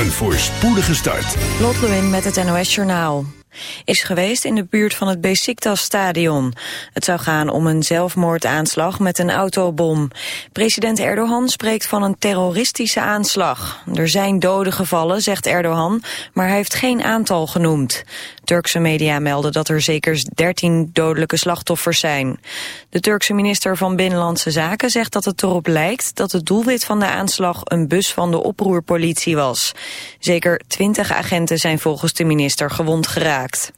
Een voorspoedige start. Lot Lewin met het NOS Journaal is geweest in de buurt van het Besiktas-stadion. Het zou gaan om een zelfmoordaanslag met een autobom. President Erdogan spreekt van een terroristische aanslag. Er zijn doden gevallen, zegt Erdogan, maar hij heeft geen aantal genoemd. Turkse media melden dat er zeker 13 dodelijke slachtoffers zijn. De Turkse minister van Binnenlandse Zaken zegt dat het erop lijkt dat het doelwit van de aanslag een bus van de oproerpolitie was. Zeker 20 agenten zijn volgens de minister gewond geraakt. Max.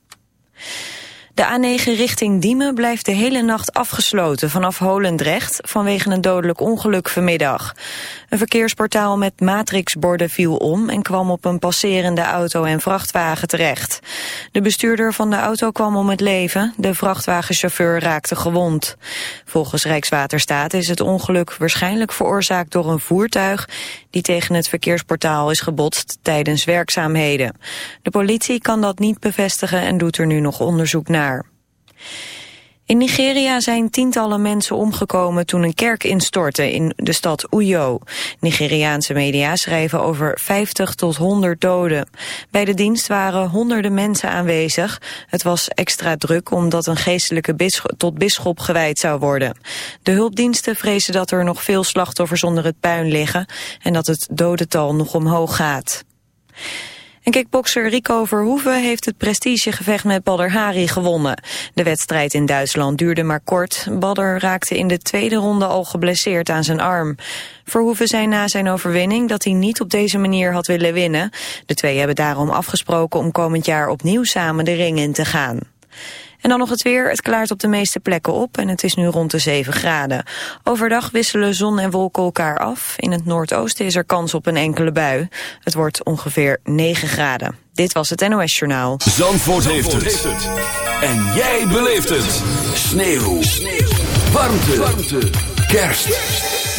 De A9 richting Diemen blijft de hele nacht afgesloten vanaf Holendrecht vanwege een dodelijk ongeluk vanmiddag. Een verkeersportaal met matrixborden viel om en kwam op een passerende auto en vrachtwagen terecht. De bestuurder van de auto kwam om het leven, de vrachtwagenchauffeur raakte gewond. Volgens Rijkswaterstaat is het ongeluk waarschijnlijk veroorzaakt door een voertuig die tegen het verkeersportaal is gebotst tijdens werkzaamheden. De politie kan dat niet bevestigen en doet er nu nog onderzoek naar. In Nigeria zijn tientallen mensen omgekomen toen een kerk instortte in de stad Uyo. Nigeriaanse media schrijven over 50 tot 100 doden. Bij de dienst waren honderden mensen aanwezig. Het was extra druk omdat een geestelijke tot bisschop gewijd zou worden. De hulpdiensten vrezen dat er nog veel slachtoffers onder het puin liggen en dat het dodental nog omhoog gaat. En kickbokser Rico Verhoeven heeft het prestigegevecht met Badr Hari gewonnen. De wedstrijd in Duitsland duurde maar kort. Badr raakte in de tweede ronde al geblesseerd aan zijn arm. Verhoeven zei na zijn overwinning dat hij niet op deze manier had willen winnen. De twee hebben daarom afgesproken om komend jaar opnieuw samen de ring in te gaan. En dan nog het weer. Het klaart op de meeste plekken op en het is nu rond de 7 graden. Overdag wisselen zon en wolken elkaar af. In het noordoosten is er kans op een enkele bui. Het wordt ongeveer 9 graden. Dit was het NOS Journaal. Zandvoort, heeft, het. En jij beleeft het. Sneeuw. Sneeuw. Warmte. Warmte. Kerst.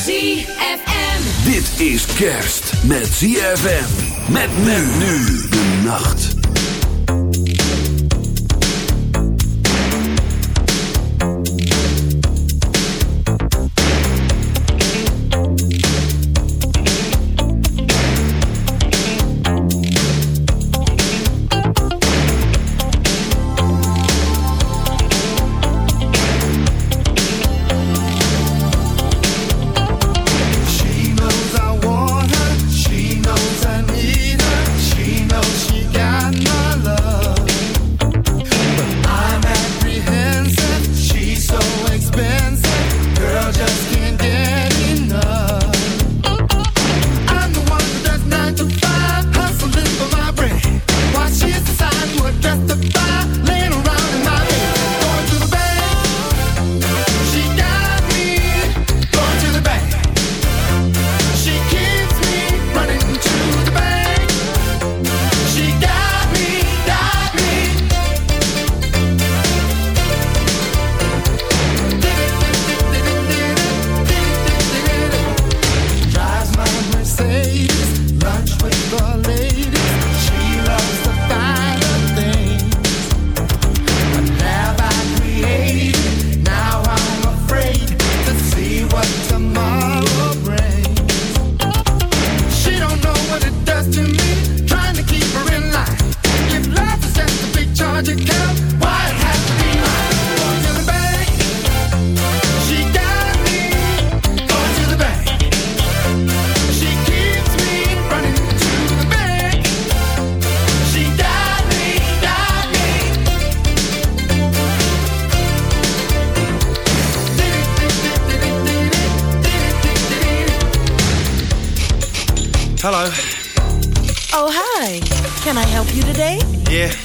ZFM. Dit is kerst met ZFM. Met men nu de nacht.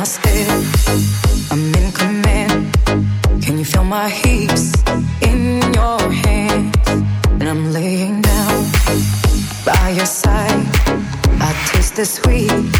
My step. I'm in command. Can you feel my heat in your hands? And I'm laying down by your side. I taste the sweet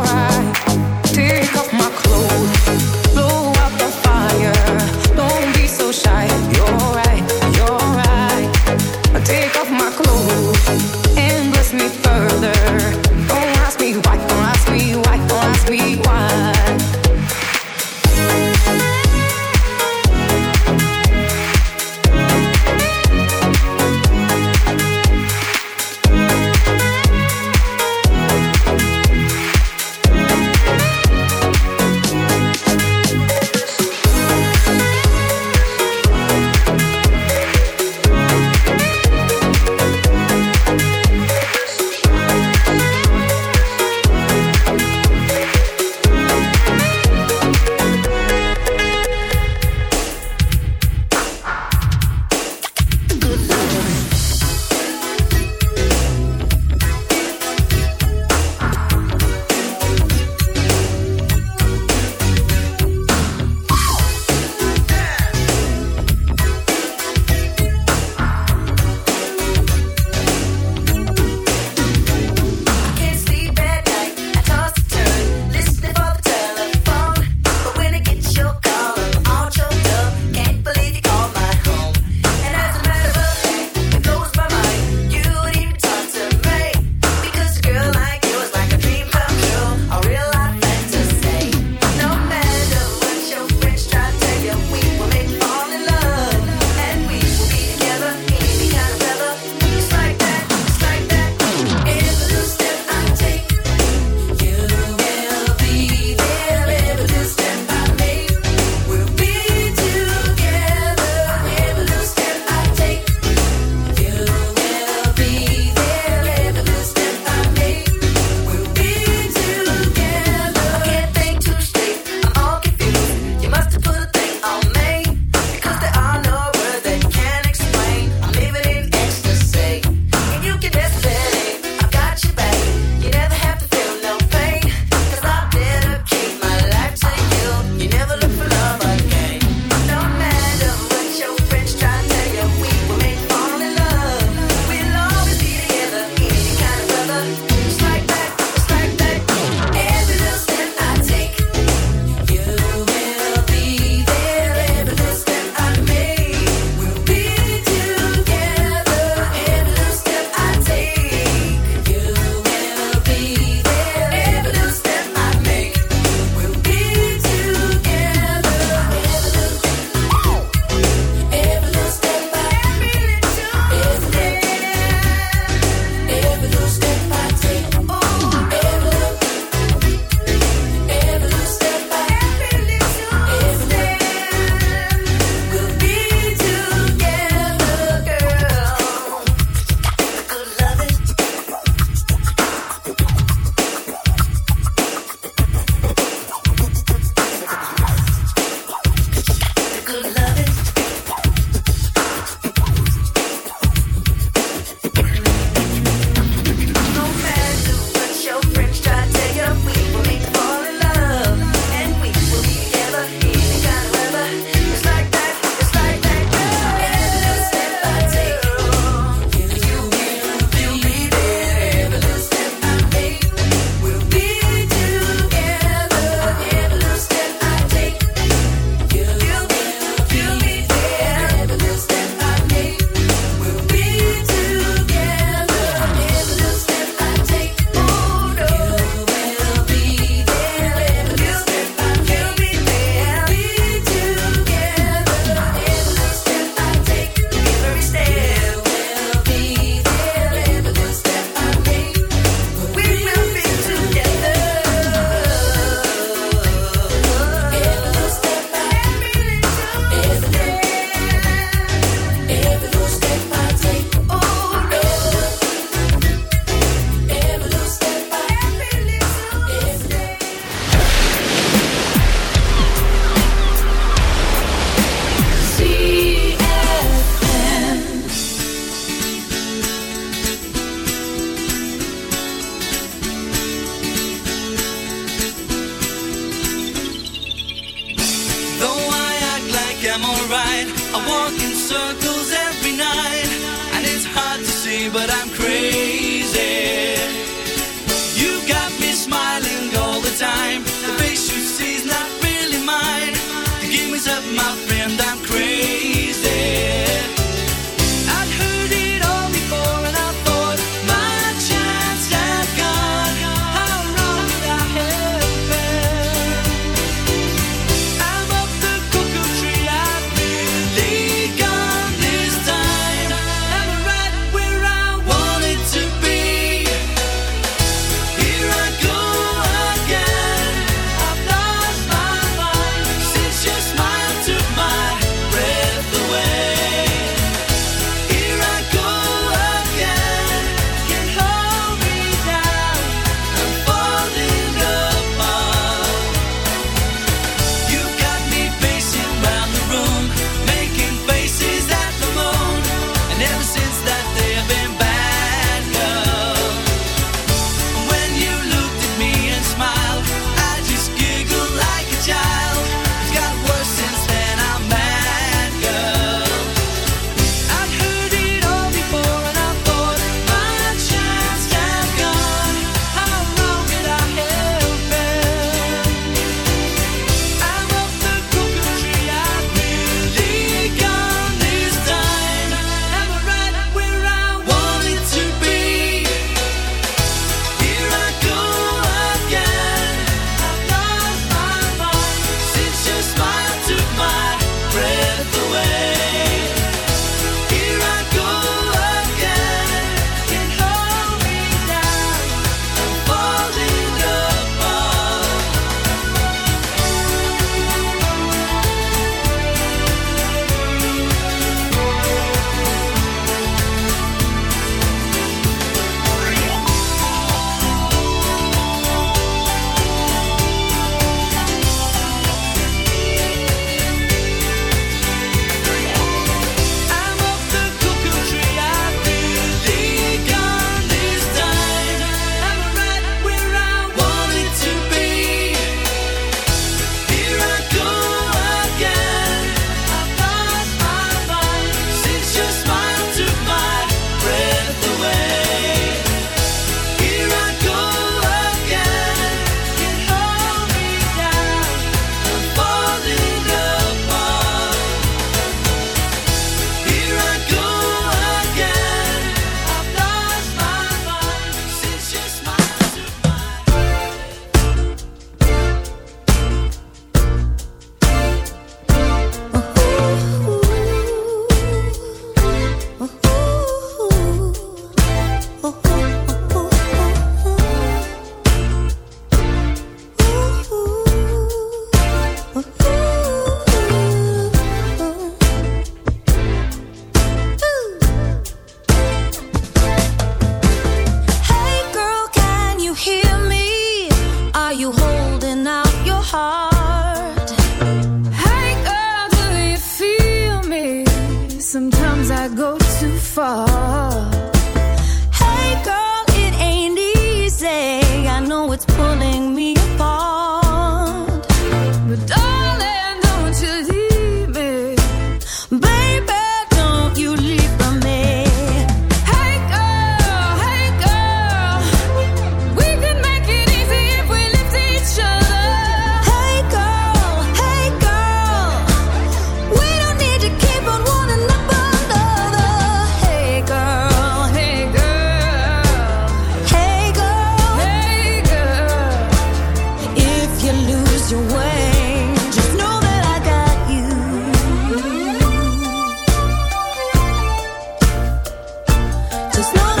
know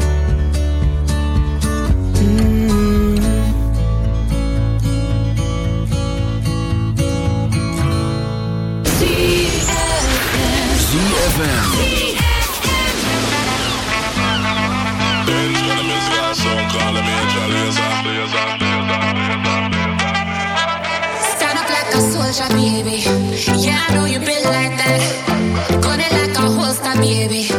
Baby. Yeah, I know you been like that. Gun it like a holster, baby.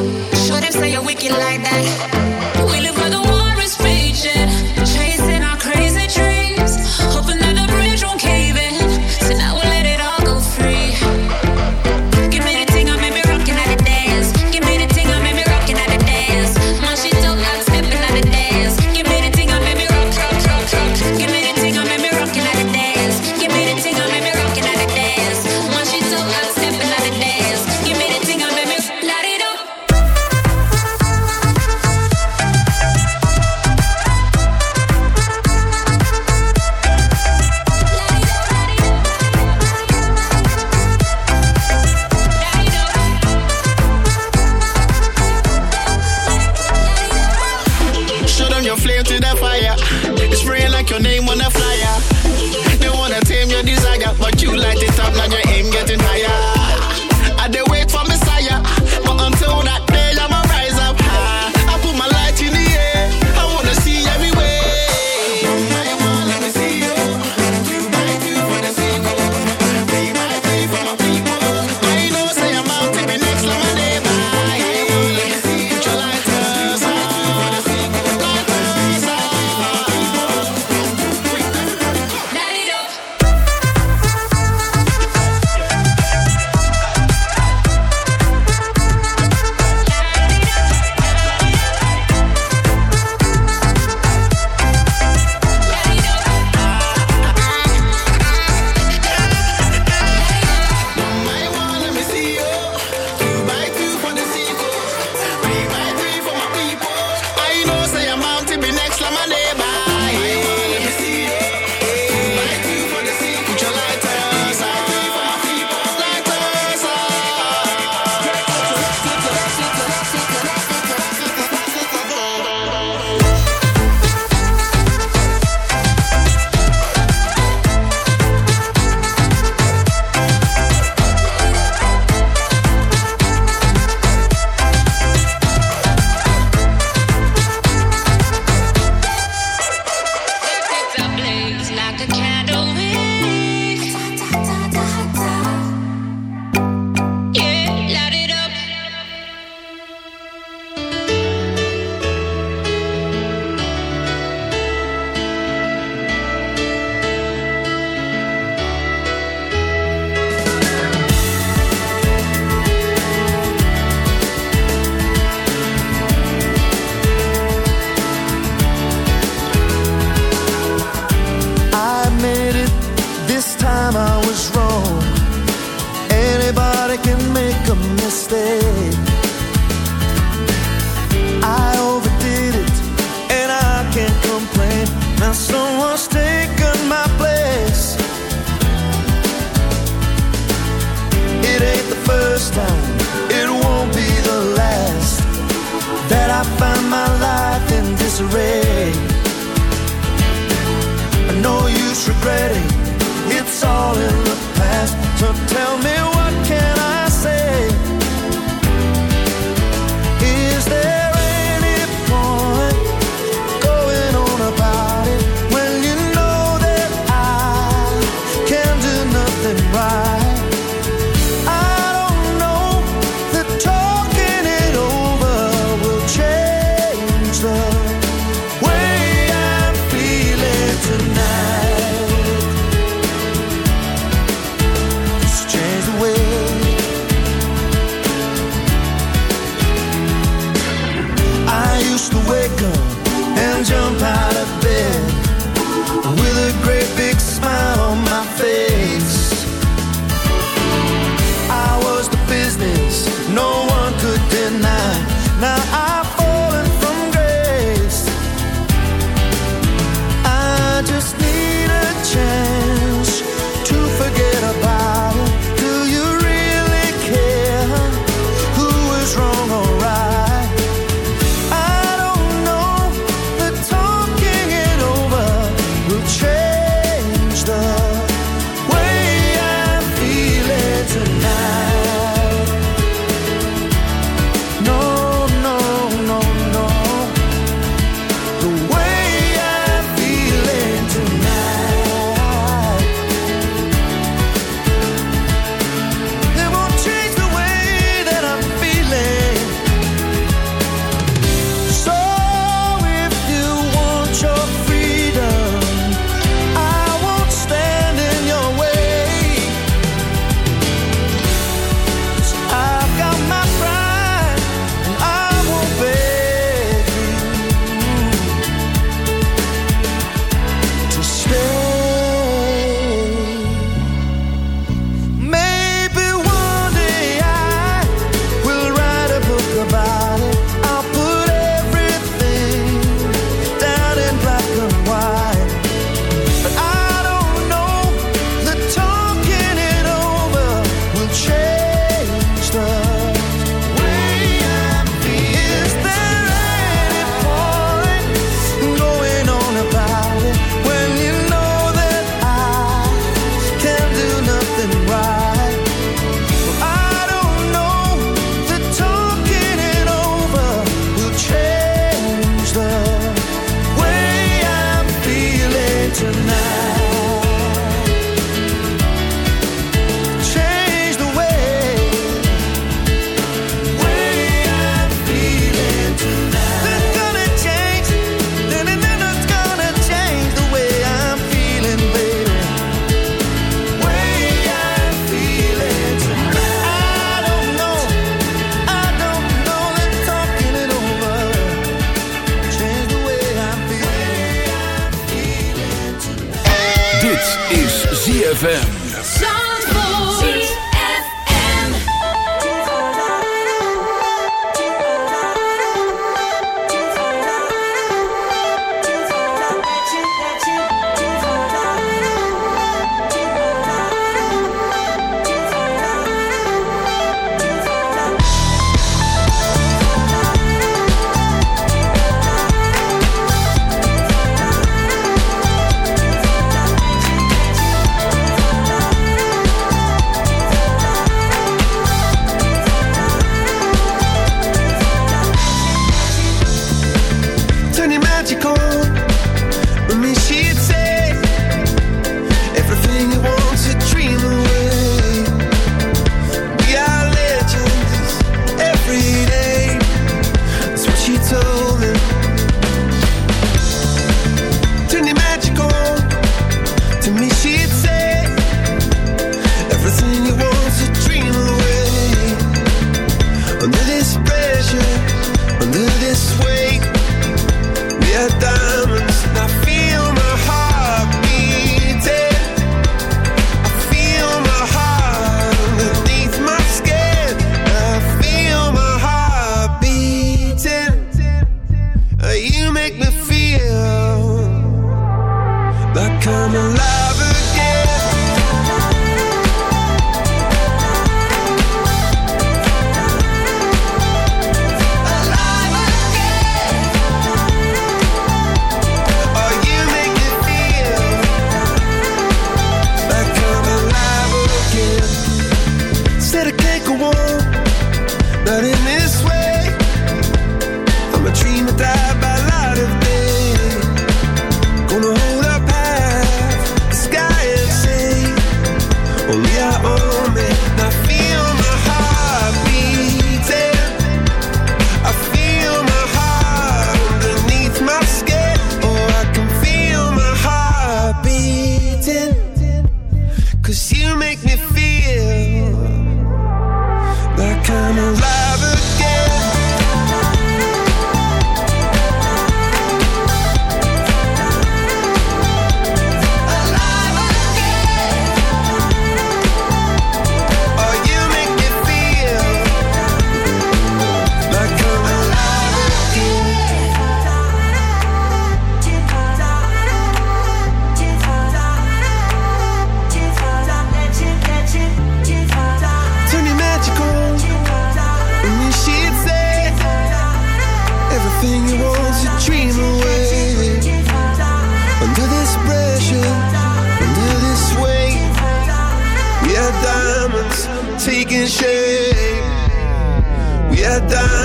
We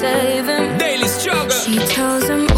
Daily struggle. She tells him.